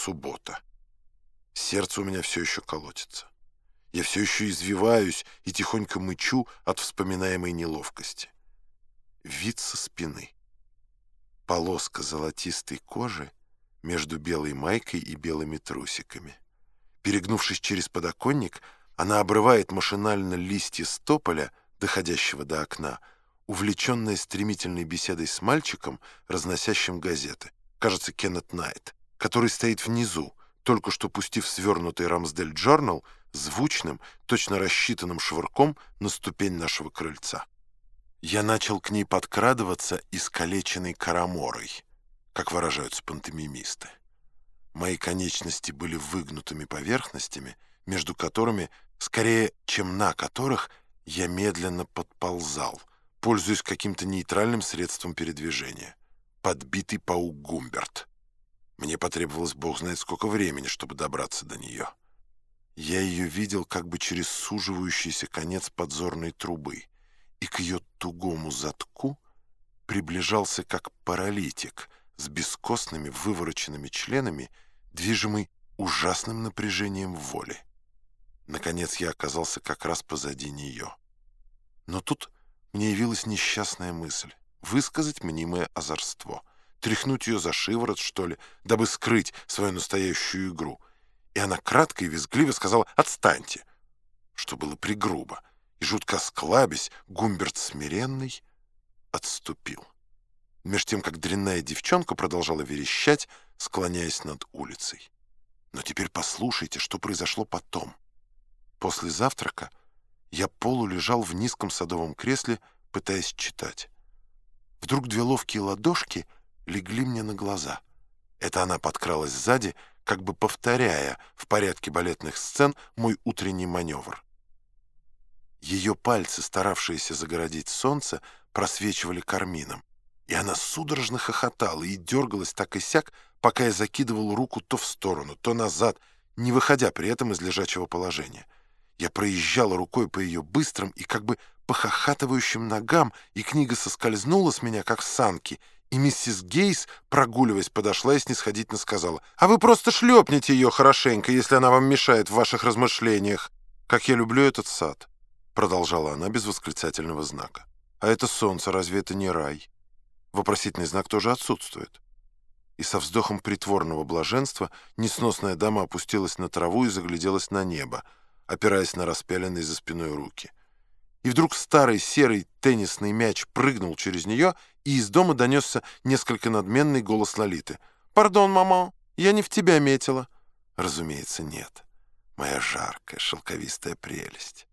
суббота. Сердце у меня все еще колотится. Я все еще извиваюсь и тихонько мычу от вспоминаемой неловкости. Вид со спины. Полоска золотистой кожи между белой майкой и белыми трусиками. Перегнувшись через подоконник, она обрывает машинально листья стополя, доходящего до окна, увлеченная стремительной беседой с мальчиком, разносящим газеты. Кажется, Кеннет Найт, который стоит внизу, только что пустив свернутый Рамсдель Джорнал звучным, точно рассчитанным швырком на ступень нашего крыльца. Я начал к ней подкрадываться искалеченной караморой, как выражаются пантомимисты. Мои конечности были выгнутыми поверхностями, между которыми, скорее, чем на которых, я медленно подползал, пользуясь каким-то нейтральным средством передвижения. Подбитый паук Гумберт. Мне потребовалось бог знает сколько времени, чтобы добраться до нее. Я ее видел как бы через суживающийся конец подзорной трубы, и к ее тугому затку приближался как паралитик с бескостными вывороченными членами, движимый ужасным напряжением воли. Наконец я оказался как раз позади нее. Но тут мне явилась несчастная мысль — высказать мнимое озорство — тряхнуть ее за шиворот, что ли, дабы скрыть свою настоящую игру. И она кратко и визгливо сказала «Отстаньте!», что было пригрубо. И жутко склабясь, Гумберт смиренный отступил. Меж тем, как дрянная девчонка продолжала верещать, склоняясь над улицей. Но теперь послушайте, что произошло потом. После завтрака я полулежал в низком садовом кресле, пытаясь читать. Вдруг две ловкие ладошки — легли мне на глаза. Это она подкралась сзади, как бы повторяя в порядке балетных сцен мой утренний маневр. Ее пальцы, старавшиеся загородить солнце, просвечивали кармином, и она судорожно хохотала и дергалась так и сяк, пока я закидывал руку то в сторону, то назад, не выходя при этом из лежачего положения. Я проезжал рукой по ее быстрым и как бы похохатывающим ногам, и книга соскользнула с меня, как санки, и миссис Гейс, прогуливаясь, подошла и снисходительно сказала, «А вы просто шлепните ее хорошенько, если она вам мешает в ваших размышлениях. Как я люблю этот сад», — продолжала она без восклицательного знака. «А это солнце, разве это не рай?» Вопросительный знак тоже отсутствует. И со вздохом притворного блаженства несносная дама опустилась на траву и загляделась на небо, опираясь на распяленные за спиной руки. И вдруг старый серый теннисный мяч прыгнул через нее — и из дома донесся несколько надменный голос Лолиты. «Пардон, мама, я не в тебя метила». «Разумеется, нет. Моя жаркая, шелковистая прелесть.